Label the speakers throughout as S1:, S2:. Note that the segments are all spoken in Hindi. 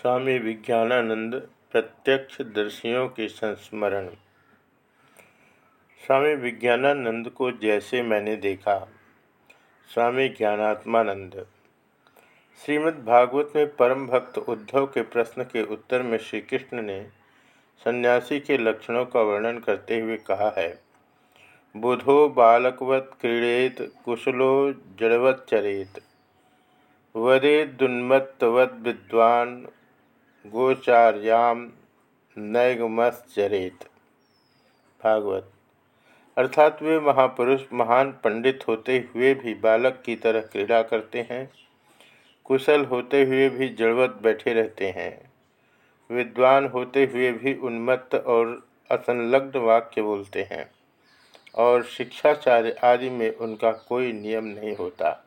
S1: स्वामी विज्ञानानंद प्रत्यक्ष दर्शियों के संस्मरण। स्वामी विज्ञानानंद को जैसे मैंने देखा। स्वामी ज्ञानात्मानंद। श्रीमद् भागवत में परम भक्त उद्धव के प्रश्न के उत्तर में श्री कृष्ण ने सन्यासी के लक्षणों का वर्णन करते हुए कहा है। बुधो बालकवत क्रीड़ेत, कुशलो जड़वत चरेत। वदेदुन्मत्तवद विद्वान गोचार्याम नैगमश्चरेत भागवत। अर्थात वे महापुरुष, महान पंडित होते हुए भी बालक की तरह क्रीड़ा करते हैं, कुशल होते हुए भी जड़वत बैठे रहते हैं, विद्वान होते हुए भी उन्मत्त और असंलग्न वाक्य बोलते हैं, और शिक्षाचार्य आदि में उनका कोई नियम नहीं होता।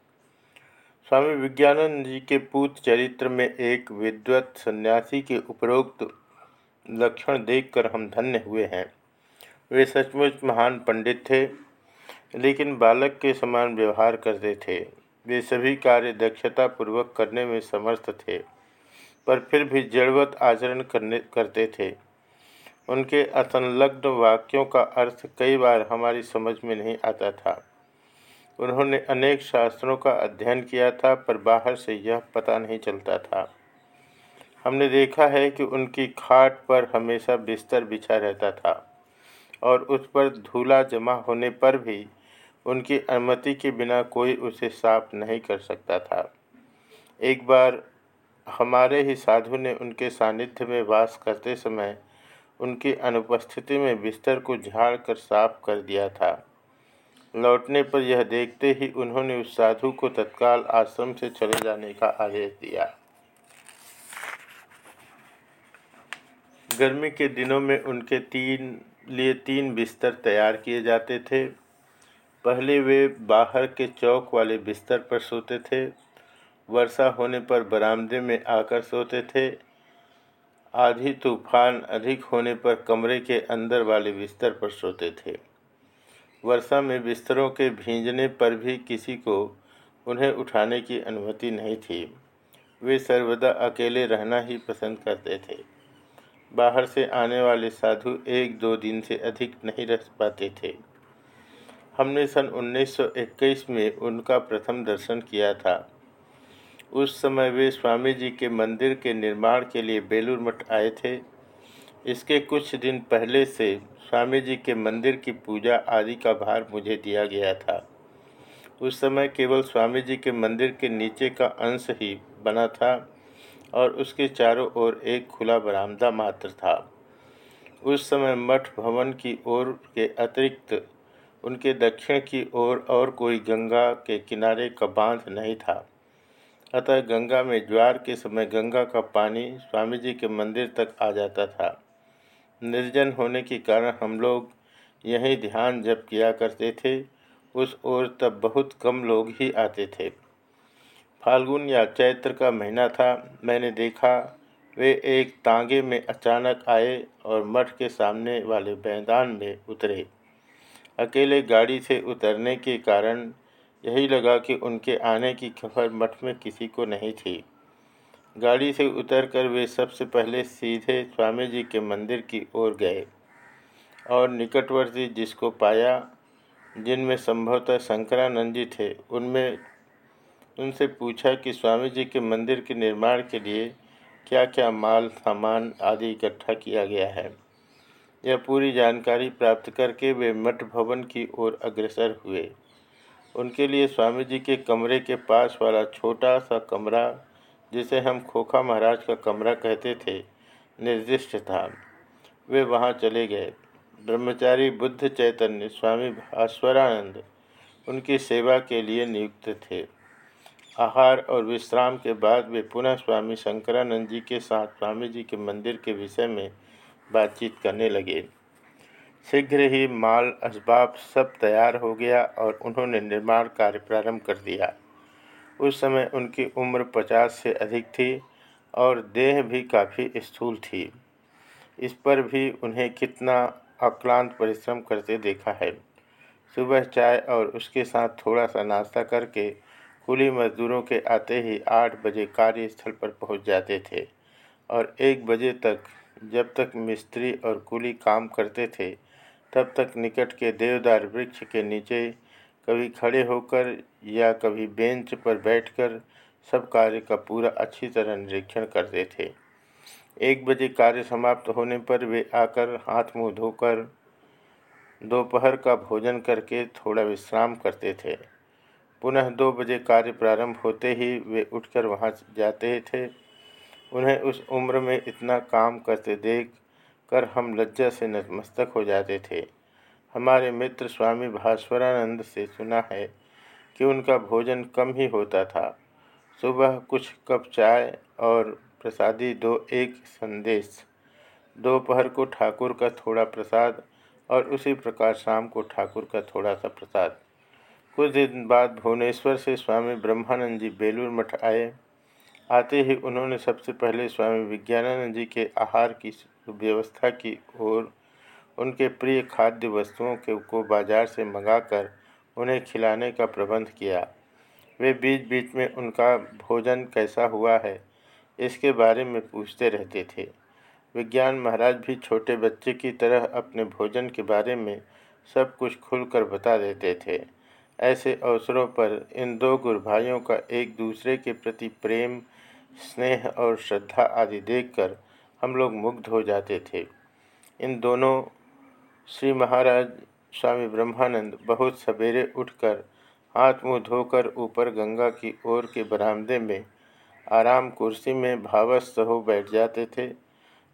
S1: स्वामी विज्ञानंद जी के पूत चरित्र में एक विद्वत सन्यासी के उपरोक्त लक्षण देखकर हम धन्य हुए हैं। वे सचमुच महान पंडित थे, लेकिन बालक के समान व्यवहार करते थे। वे सभी कार्य दक्षता पूर्वक करने में समर्थ थे, पर फिर भी जड़वत आचरण करने, करते थे। उनके असंलग्न वाक्यों का अर्थ कई बार हमारी समझ में नहीं आता था। उन्होंने अनेक शास्त्रों का अध्ययन किया था, पर बाहर से यह पता नहीं चलता था। हमने देखा है कि उनकी खाट पर हमेशा बिस्तर बिछा रहता था, और उस पर धूला जमा होने पर भी उनकी अनुमति के बिना कोई उसे साफ़ नहीं कर सकता था। एक बार हमारे ही साधु ने उनके सानिध्य में वास करते समय उनकी अनुपस्थिति में बिस्तर को झाड़ कर साफ़ कर दिया था। लौटने पर यह देखते ही उन्होंने उस साधु को तत्काल आश्रम से चले जाने का आदेश दिया। गर्मी के दिनों में उनके तीन, लिए तीन बिस्तर तैयार किए जाते थे। पहले वे बाहर के चौक वाले बिस्तर पर सोते थे। वर्षा होने पर बरामदे में आकर सोते थे। आधी तूफ़ान अधिक होने पर कमरे के अंदर वाले बिस्तर पर सोते थे। वर्षा में बिस्तरों के भींजने पर भी किसी को उन्हें उठाने की अनुमति नहीं थी। वे सर्वदा अकेले रहना ही पसंद करते थे। बाहर से आने वाले साधु एक दो दिन से अधिक नहीं रह पाते थे। हमने सन 1921 में उनका प्रथम दर्शन किया था। उस समय वे स्वामी जी के मंदिर के निर्माण के लिए बेलूर मठ आए थे। इसके कुछ दिन पहले से स्वामी जी के मंदिर की पूजा आदि का भार मुझे दिया गया था। उस समय केवल स्वामी जी के मंदिर के नीचे का अंश ही बना था और उसके चारों ओर एक खुला बरामदा मात्र था। उस समय मठ भवन की ओर के अतिरिक्त उनके दक्षिण की ओर और कोई गंगा के किनारे का बाँध नहीं था। अतः गंगा में ज्वार के समय गंगा का पानी स्वामी जी के मंदिर तक आ जाता था। निर्जन होने के कारण हम लोग यहीं ध्यान जप किया करते थे, उस ओर तब बहुत कम लोग ही आते थे। फाल्गुन या चैत्र का महीना था, मैंने देखा, वे एक तांगे में अचानक आए और मठ के सामने वाले मैदान में उतरे। अकेले गाड़ी से उतरने के कारण यही लगा कि उनके आने की खबर मठ में किसी को नहीं थी। गाड़ी से उतरकर वे सबसे पहले सीधे स्वामी जी के मंदिर की ओर गए और निकटवर्ती जिसको पाया, जिनमें संभवतः शंकरानंद जी थे, उनमें, उनसे पूछा कि स्वामी जी के मंदिर के निर्माण के लिए क्या क्या माल, सामान आदि इकट्ठा किया गया है। यह पूरी जानकारी प्राप्त करके वे मठ भवन की ओर अग्रसर हुए। उनके लिए स्वामी जी के कमरे के पास वाला छोटा सा कमरा जिसे हम खोखा महाराज का कमरा कहते थे, निर्दिष्ट था। वे वहाँ चले गए। ब्रह्मचारी बुद्ध चैतन्य, स्वामी भास्वरानंद उनकी सेवा के लिए नियुक्त थे। आहार और विश्राम के बाद वे पुनः स्वामी शंकरानंद जी के साथ स्वामी जी के मंदिर के विषय में बातचीत करने लगे। शीघ्र ही माल असबाब सब तैयार हो गया और उन्होंने निर्माण कार्य प्रारंभ कर दिया। उस समय उनकी उम्र पचास से अधिक थी और देह भी काफ़ी स्थूल थी। इस पर भी उन्हें कितना अक्लांत परिश्रम करते देखा है। सुबह चाय और उसके साथ थोड़ा सा नाश्ता करके कुली मजदूरों के आते ही आठ बजे कार्यस्थल पर पहुँच जाते थे और एक बजे तक जब तक मिस्त्री और कुली काम करते थे, तब तक निकट के देवदार वृक्ष के नीचे कभी खड़े होकर या कभी बेंच पर बैठकर सब कार्य का पूरा अच्छी तरह निरीक्षण करते थे। एक बजे कार्य समाप्त होने पर वे आकर हाथ मुँह धोकर दोपहर का भोजन करके थोड़ा विश्राम करते थे। पुनः दो बजे कार्य प्रारंभ होते ही वे उठकर वहाँ जाते थे। उन्हें उस उम्र में इतना काम करते देख कर हम लज्जा से नतमस्तक हो जाते थे। हमारे मित्र स्वामी भास्वरानंद से सुना है कि उनका भोजन कम ही होता था। सुबह कुछ कप चाय और प्रसादी दो एक संदेश। दोपहर को ठाकुर का थोड़ा प्रसाद और उसी प्रकार शाम को ठाकुर का थोड़ा सा प्रसाद। कुछ दिन बाद भुवनेश्वर से स्वामी ब्रह्मानंद जी बेलूर मठ आए। आते ही उन्होंने सबसे पहले स्वामी विज्ञानानंद जी के आहार की व्यवस्था की और उनके प्रिय खाद्य वस्तुओं के को बाज़ार से मंगाकर उन्हें खिलाने का प्रबंध किया। वे बीच बीच में उनका भोजन कैसा हुआ है, इसके बारे में पूछते रहते थे। विज्ञान महाराज भी छोटे बच्चे की तरह अपने भोजन के बारे में सब कुछ खुलकर बता देते थे। ऐसे अवसरों पर इन दो गुरु भाइयों का एक दूसरे के प्रति प्रेम, स्नेह और श्रद्धा आदि देखकर हम लोग मुग्ध हो जाते थे। इन दोनों श्री महाराज स्वामी ब्रह्मानंद बहुत सवेरे उठकर हाथ मुँह धोकर ऊपर गंगा की ओर के बरामदे में आराम कुर्सी में भावस्थ हो बैठ जाते थे।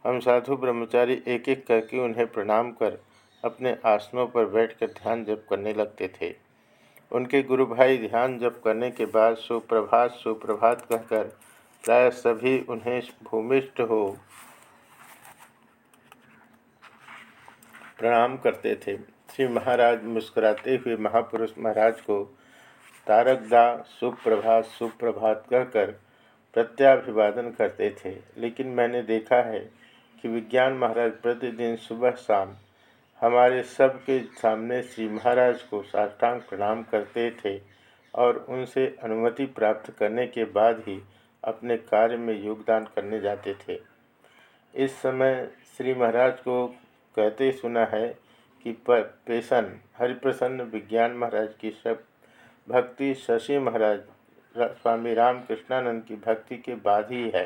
S1: हम साधु ब्रह्मचारी एक एक करके उन्हें प्रणाम कर अपने आसनों पर बैठकर ध्यान जप करने लगते थे। उनके गुरु भाई ध्यान जप करने के बाद सुप्रभात सुप्रभात कहकर प्राय सभी उन्हें भूमिष्ठ हो प्रणाम करते थे। श्री महाराज मुस्कुराते हुए महापुरुष महाराज को तारकदा सुप्रभात सुप्रभात कहकर प्रत्याभिवादन करते थे। लेकिन मैंने देखा है कि विज्ञान महाराज प्रतिदिन सुबह शाम हमारे सबके सामने श्री महाराज को साष्टांग प्रणाम करते थे और उनसे अनुमति प्राप्त करने के बाद ही अपने कार्य में योगदान करने जाते थे। इस समय श्री महाराज को कहते सुना है कि पेशन, हरिप्रसन्न विज्ञान महाराज की सब भक्ति शशि महाराज स्वामी राम कृष्णानंद की भक्ति के बाद ही है।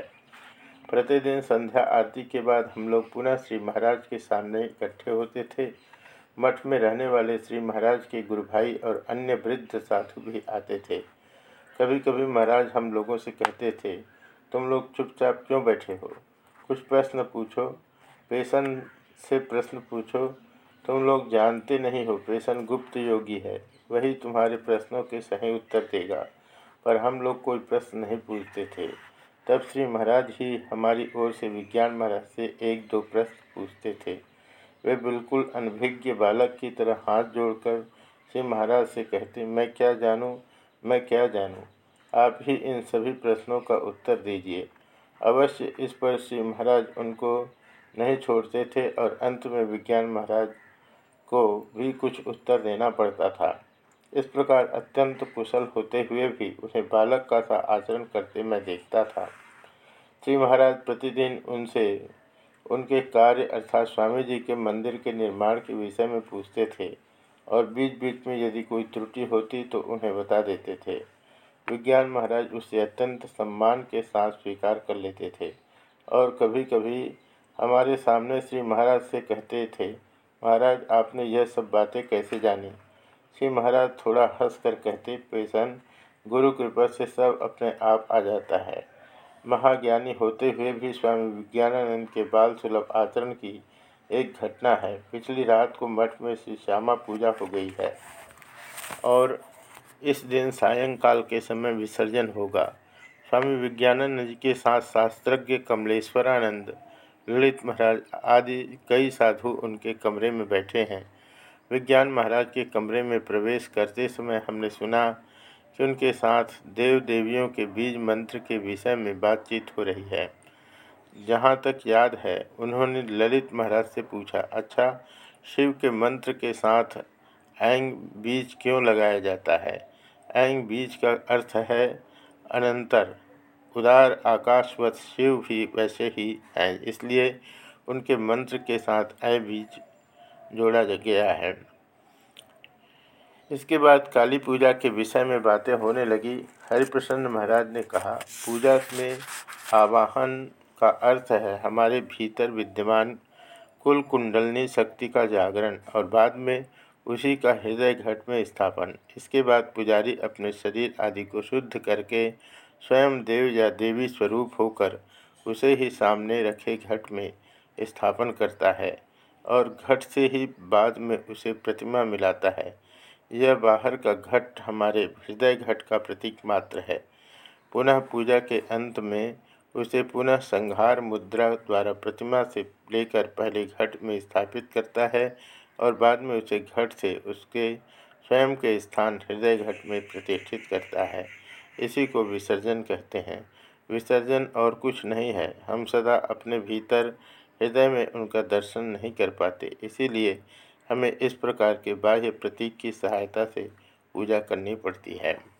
S1: प्रतिदिन संध्या आरती के बाद हम लोग पुनः श्री महाराज के सामने इकट्ठे होते थे। मठ में रहने वाले श्री महाराज के गुरु भाई और अन्य वृद्ध साधु भी आते थे। कभी कभी महाराज हम लोगों से कहते थे, तुम लोग चुपचाप क्यों बैठे हो? कुछ प्रश्न पूछो। पेशन से प्रश्न पूछो, तुम लोग जानते नहीं हो पेशन गुप्त योगी है, वही तुम्हारे प्रश्नों के सही उत्तर देगा। पर हम लोग कोई प्रश्न नहीं पूछते थे। तब श्री महाराज ही हमारी ओर से विज्ञान महाराज से एक दो प्रश्न पूछते थे। वे बिल्कुल अनभिज्ञ बालक की तरह हाथ जोड़कर श्री महाराज से कहते, मैं क्या जानूं? मैं क्या जानूं? आप ही इन सभी प्रश्नों का उत्तर दीजिए। अवश्य इस पर श्री महाराज उनको नहीं छोड़ते थे और अंत में विज्ञान महाराज को भी कुछ उत्तर देना पड़ता था। इस प्रकार अत्यंत कुशल होते हुए भी उन्हें बालक का सा आचरण करते मैं देखता था। श्री महाराज प्रतिदिन उनसे उनके कार्य अर्थात स्वामी जी के मंदिर के निर्माण के विषय में पूछते थे और बीच बीच में यदि कोई त्रुटि होती तो उन्हें बता देते थे। विज्ञान महाराज उसे अत्यंत सम्मान के साथ स्वीकार कर लेते थे और कभी कभी हमारे सामने श्री महाराज से कहते थे, महाराज, आपने यह सब बातें कैसे जानी? श्री महाराज थोड़ा हंस कर कहते पेशन गुरु कृपा से सब अपने आप आ जाता है। महाज्ञानी होते हुए भी स्वामी विज्ञानानंद के बाल सुलभ आचरण की एक घटना है। पिछली रात को मठ में श्री श्यामा पूजा हो गई है और इस दिन सायंकाल के समय विसर्जन होगा। स्वामी विज्ञानानंद जी के साथ शास्त्रज्ञ कमलेश्वरानंद ललित महाराज आदि कई साधु उनके कमरे में बैठे हैं। विज्ञान महाराज के कमरे में प्रवेश करते समय हमने सुना कि उनके साथ देव देवियों के बीज मंत्र के विषय में बातचीत हो रही है। जहाँ तक याद है, उन्होंने ललित महाराज से पूछा अच्छा शिव के मंत्र के साथ ऐंग बीज क्यों लगाया जाता है? ऐंग बीज का अर्थ है अनंतर। उदार आकाशवत शिव भी वैसे ही हैं, इसलिए उनके मंत्र के साथ अ बीज जोड़ा गया है। इसके बाद काली पूजा के विषय में बातें होने लगी। हरिप्रसन्न महाराज ने कहा, पूजा में आवाहन का अर्थ है हमारे भीतर विद्यमान कुल कुंडलनी शक्ति का जागरण और बाद में उसी का हृदय घट में स्थापन। इसके बाद पुजारी अपने शरीर आदि को शुद्ध करके स्वयं देव या देवी स्वरूप होकर उसे ही सामने रखे घट में स्थापन करता है और घट से ही बाद में उसे प्रतिमा मिलाता है। यह बाहर का घट हमारे हृदय घट का प्रतीक मात्र है। पुनः पूजा के अंत में उसे पुनः संहार मुद्रा द्वारा प्रतिमा से लेकर पहले घट में स्थापित करता है और बाद में उसे घट से उसके स्वयं के स्थान हृदय घट में प्रतिष्ठित करता है। इसी को विसर्जन कहते हैं। विसर्जन और कुछ नहीं है। हम सदा अपने भीतर हृदय में उनका दर्शन नहीं कर पाते। इसीलिए हमें इस प्रकार के बाह्य प्रतीक की सहायता से पूजा करनी पड़ती है।